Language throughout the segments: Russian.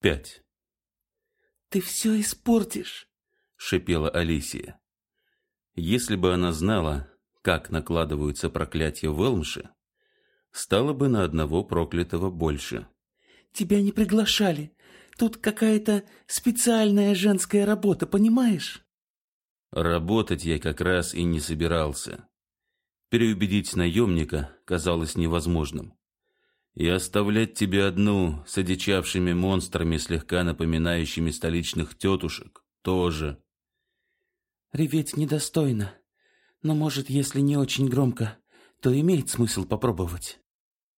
Пять. «Ты все испортишь!» — шипела Алисия. Если бы она знала, как накладываются проклятия в Элмше, стало бы на одного проклятого больше. «Тебя не приглашали. Тут какая-то специальная женская работа, понимаешь?» Работать я как раз и не собирался. Переубедить наемника казалось невозможным. И оставлять тебя одну с одичавшими монстрами, слегка напоминающими столичных тетушек, тоже. Реветь недостойно. Но, может, если не очень громко, то имеет смысл попробовать.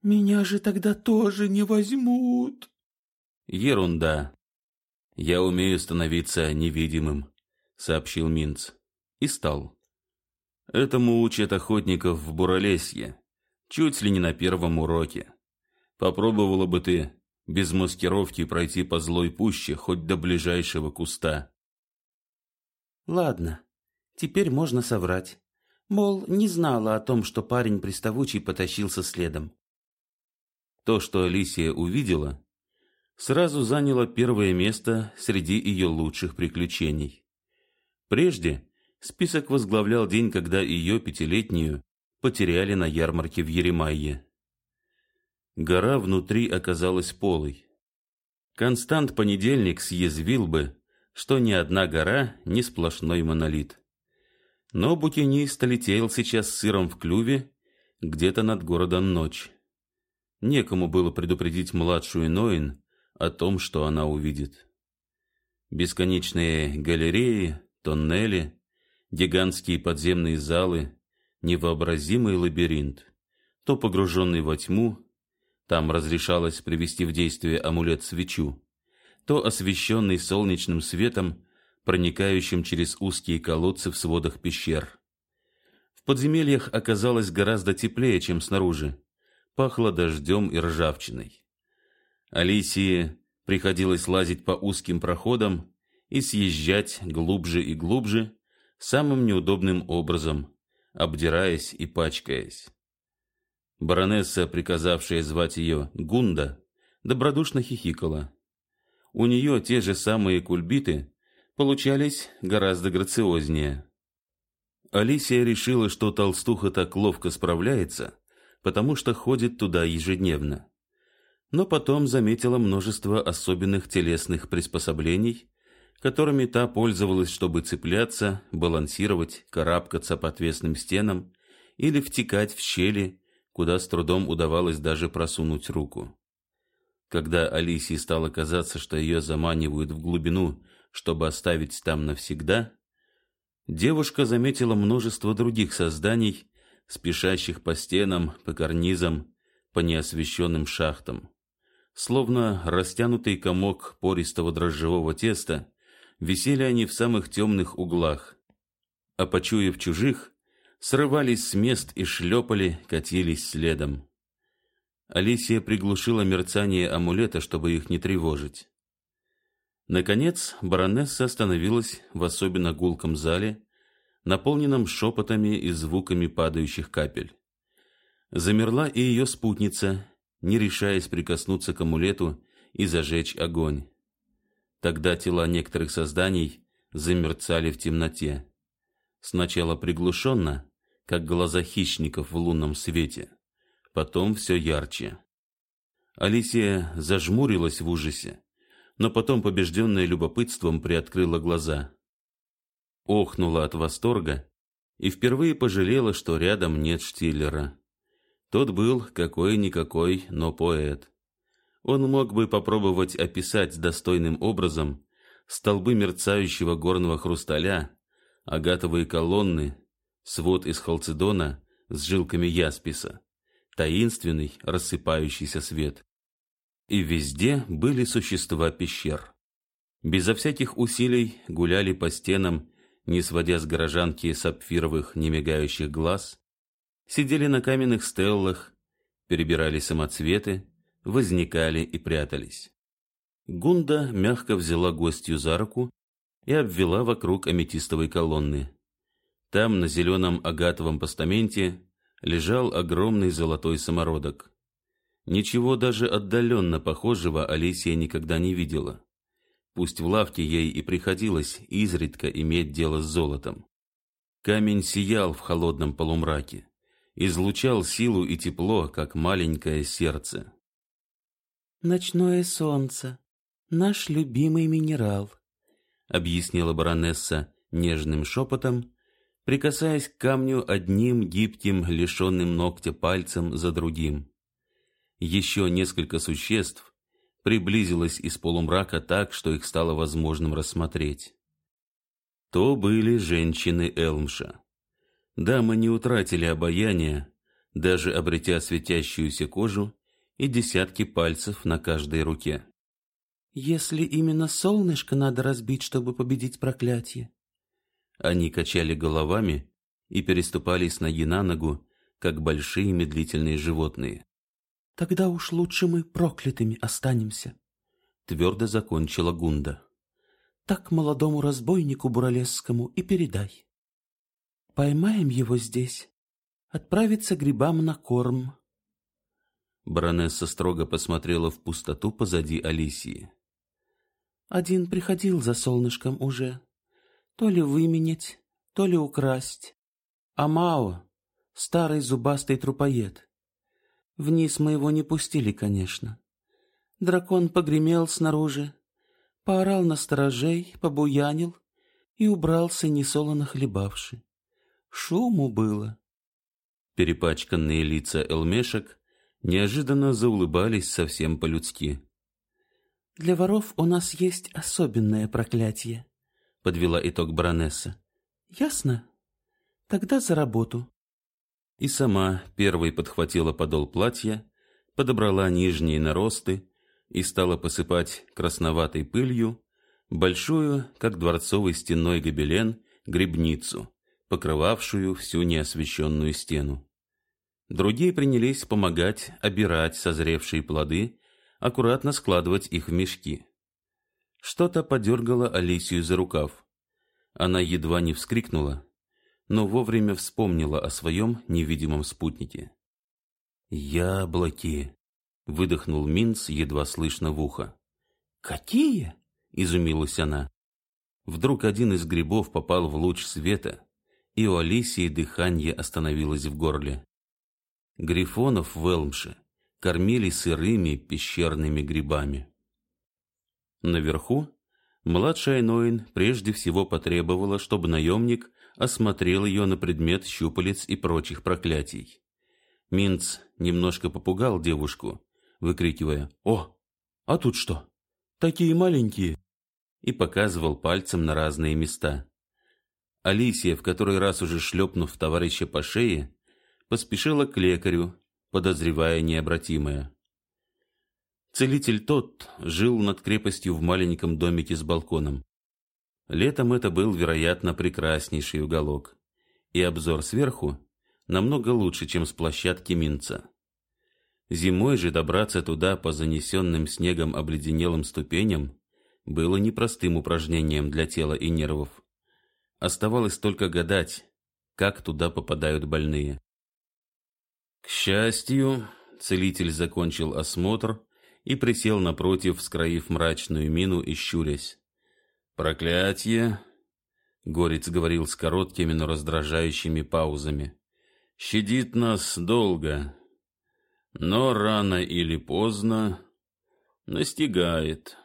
Меня же тогда тоже не возьмут. Ерунда. Я умею становиться невидимым, сообщил Минц. И стал. Этому учат охотников в Буралесье, чуть ли не на первом уроке. Попробовала бы ты без маскировки пройти по злой пуще хоть до ближайшего куста. Ладно, теперь можно соврать. Мол, не знала о том, что парень приставучий потащился следом. То, что Алисия увидела, сразу заняло первое место среди ее лучших приключений. Прежде список возглавлял день, когда ее пятилетнюю потеряли на ярмарке в Еремайе. Гора внутри оказалась полой. Констант Понедельник съязвил бы, что ни одна гора не сплошной монолит. Но букинист летел сейчас сыром в клюве, где-то над городом ночь. Некому было предупредить младшую Ноин о том, что она увидит. Бесконечные галереи, тоннели, гигантские подземные залы, невообразимый лабиринт, то погруженный во тьму, там разрешалось привести в действие амулет-свечу, то освещенный солнечным светом, проникающим через узкие колодцы в сводах пещер. В подземельях оказалось гораздо теплее, чем снаружи. Пахло дождем и ржавчиной. Алисии приходилось лазить по узким проходам и съезжать глубже и глубже самым неудобным образом, обдираясь и пачкаясь. Баронесса, приказавшая звать ее Гунда, добродушно хихикала. У нее те же самые кульбиты получались гораздо грациознее. Алисия решила, что толстуха так ловко справляется, потому что ходит туда ежедневно. Но потом заметила множество особенных телесных приспособлений, которыми та пользовалась, чтобы цепляться, балансировать, карабкаться по отвесным стенам или втекать в щели, куда с трудом удавалось даже просунуть руку. Когда Алисии стало казаться, что ее заманивают в глубину, чтобы оставить там навсегда, девушка заметила множество других созданий, спешащих по стенам, по карнизам, по неосвещенным шахтам. Словно растянутый комок пористого дрожжевого теста, висели они в самых темных углах, а почуяв чужих, срывались с мест и шлепали, катились следом. Алисия приглушила мерцание амулета, чтобы их не тревожить. Наконец, баронесса остановилась в особенно гулком зале, наполненном шепотами и звуками падающих капель. Замерла и ее спутница, не решаясь прикоснуться к амулету и зажечь огонь. Тогда тела некоторых созданий замерцали в темноте. Сначала приглушенно, как глаза хищников в лунном свете. Потом все ярче. Алисия зажмурилась в ужасе, но потом, побежденная любопытством, приоткрыла глаза. Охнула от восторга и впервые пожалела, что рядом нет Штиллера. Тот был какой-никакой, но поэт. Он мог бы попробовать описать достойным образом столбы мерцающего горного хрусталя, агатовые колонны, свод из халцедона с жилками ясписа, таинственный рассыпающийся свет. И везде были существа пещер. Безо всяких усилий гуляли по стенам, не сводя с горожанки сапфировых немигающих глаз, сидели на каменных стеллах, перебирали самоцветы, возникали и прятались. Гунда мягко взяла гостью за руку и обвела вокруг аметистовой колонны. Там, на зеленом агатовом постаменте, лежал огромный золотой самородок. Ничего даже отдаленно похожего Алисия никогда не видела. Пусть в лавке ей и приходилось изредка иметь дело с золотом. Камень сиял в холодном полумраке, излучал силу и тепло, как маленькое сердце. «Ночное солнце, наш любимый минерал», — объяснила баронесса нежным шепотом, прикасаясь к камню одним гибким, лишенным ногтя пальцем за другим. Еще несколько существ приблизилось из полумрака так, что их стало возможным рассмотреть. То были женщины Элмша. Дамы не утратили обаяния, даже обретя светящуюся кожу и десятки пальцев на каждой руке. «Если именно солнышко надо разбить, чтобы победить проклятие, они качали головами и переступали с ноги на ногу, как большие медлительные животные. Тогда уж лучше мы проклятыми останемся, твердо закончила Гунда. Так молодому разбойнику буралесскому и передай. Поймаем его здесь, отправиться грибам на корм. Баронесса строго посмотрела в пустоту позади Алисии. Один приходил за солнышком уже, то ли выменять, то ли украсть. А Мао — старый зубастый трупоед. Вниз мы его не пустили, конечно. Дракон погремел снаружи, поорал на сторожей, побуянил и убрался, несолоно хлебавши. Шуму было. Перепачканные лица элмешек неожиданно заулыбались совсем по-людски. «Для воров у нас есть особенное проклятие», подвела итог баронесса. Ясно. Тогда за работу. И сама первой подхватила подол платья, подобрала нижние наросты и стала посыпать красноватой пылью большую, как дворцовый стенной гобелен, грибницу, покрывавшую всю неосвещенную стену. Другие принялись помогать обирать созревшие плоды, аккуратно складывать их в мешки. Что-то подергало Алисию за рукав. Она едва не вскрикнула, но вовремя вспомнила о своем невидимом спутнике. «Яблоки!» — выдохнул Минц едва слышно в ухо. «Какие?» — изумилась она. Вдруг один из грибов попал в луч света, и у Алисии дыхание остановилось в горле. Грифонов в Элмше кормили сырыми пещерными грибами. Наверху младшая Ноин прежде всего потребовала, чтобы наемник осмотрел ее на предмет щупалец и прочих проклятий. Минц немножко попугал девушку, выкрикивая «О, а тут что? Такие маленькие!» и показывал пальцем на разные места. Алисия, в который раз уже шлепнув товарища по шее, поспешила к лекарю, подозревая необратимое. Целитель тот жил над крепостью в маленьком домике с балконом. Летом это был, вероятно, прекраснейший уголок, и обзор сверху намного лучше, чем с площадки Минца. Зимой же добраться туда по занесенным снегом обледенелым ступеням было непростым упражнением для тела и нервов. Оставалось только гадать, как туда попадают больные. К счастью, целитель закончил осмотр и присел напротив, скроив мрачную мину и щурясь. «Проклятье!» — Горец говорил с короткими, но раздражающими паузами. «Щадит нас долго, но рано или поздно настигает,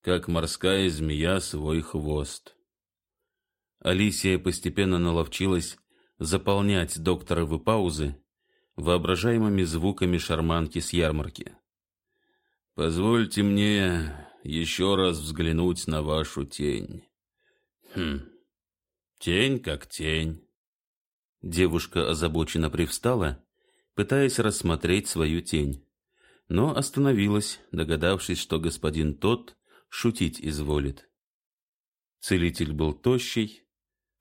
как морская змея свой хвост». Алисия постепенно наловчилась заполнять докторовы паузы воображаемыми звуками шарманки с ярмарки. Позвольте мне еще раз взглянуть на вашу тень. Хм, тень как тень. Девушка озабоченно привстала, пытаясь рассмотреть свою тень, но остановилась, догадавшись, что господин тот шутить изволит. Целитель был тощий,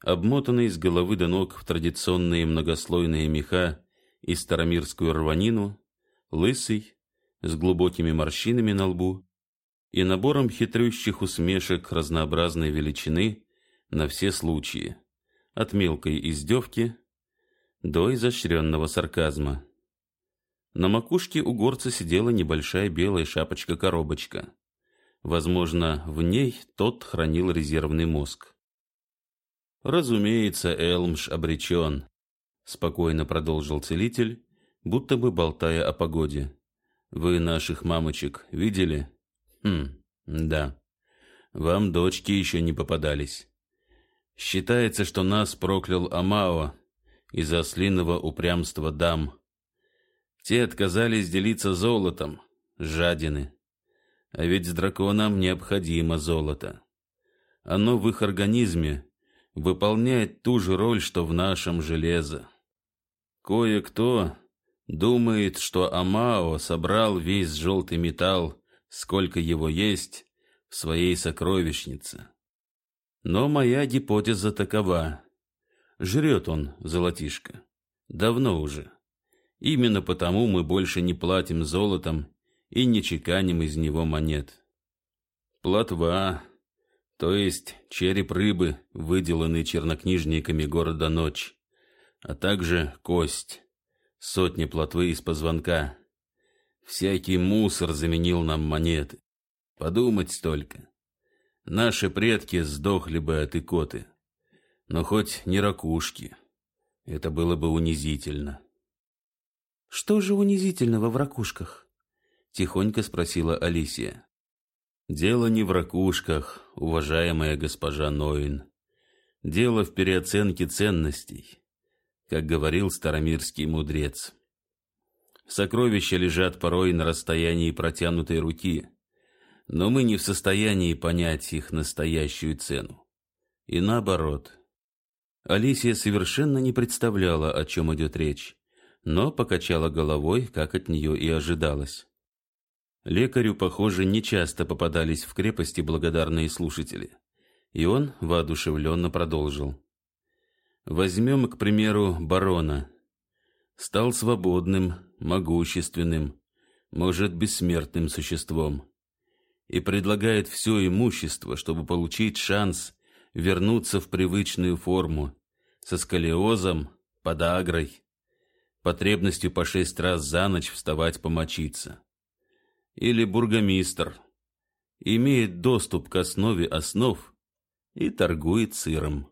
обмотанный с головы до ног в традиционные многослойные меха и старомирскую рванину, лысый, с глубокими морщинами на лбу и набором хитрющих усмешек разнообразной величины на все случаи, от мелкой издевки до изощренного сарказма. На макушке у горца сидела небольшая белая шапочка-коробочка. Возможно, в ней тот хранил резервный мозг. «Разумеется, Элмш обречен», — спокойно продолжил целитель, будто бы болтая о погоде. «Вы наших мамочек видели?» «Хм, да. Вам дочки еще не попадались. Считается, что нас проклял Амао из-за ослиного упрямства дам. Те отказались делиться золотом, жадины. А ведь с драконом необходимо золото. Оно в их организме выполняет ту же роль, что в нашем железе. Кое-кто думает, что Амао собрал весь желтый металл, сколько его есть, в своей сокровищнице. Но моя гипотеза такова. Жрет он, золотишко. Давно уже. Именно потому мы больше не платим золотом и не чеканим из него монет. Плотва, то есть череп рыбы, выделанный чернокнижниками города Ночь, а также кость, сотни плотвы из позвонка. Всякий мусор заменил нам монеты. Подумать столько. Наши предки сдохли бы от икоты. Но хоть не ракушки. Это было бы унизительно. Что же унизительного в ракушках? Тихонько спросила Алисия. Дело не в ракушках, уважаемая госпожа Ноин. Дело в переоценке ценностей, как говорил старомирский мудрец. Сокровища лежат порой на расстоянии протянутой руки, но мы не в состоянии понять их настоящую цену. И наоборот. Алисия совершенно не представляла, о чем идет речь но покачала головой, как от нее и ожидалось. Лекарю, похоже, нечасто попадались в крепости благодарные слушатели, и он воодушевленно продолжил. Возьмем, к примеру, барона. Стал свободным, могущественным, может, бессмертным существом, и предлагает все имущество, чтобы получить шанс вернуться в привычную форму, со сколиозом, подагрой, потребностью по шесть раз за ночь вставать помочиться. Или бургомистр имеет доступ к основе основ и торгует сыром.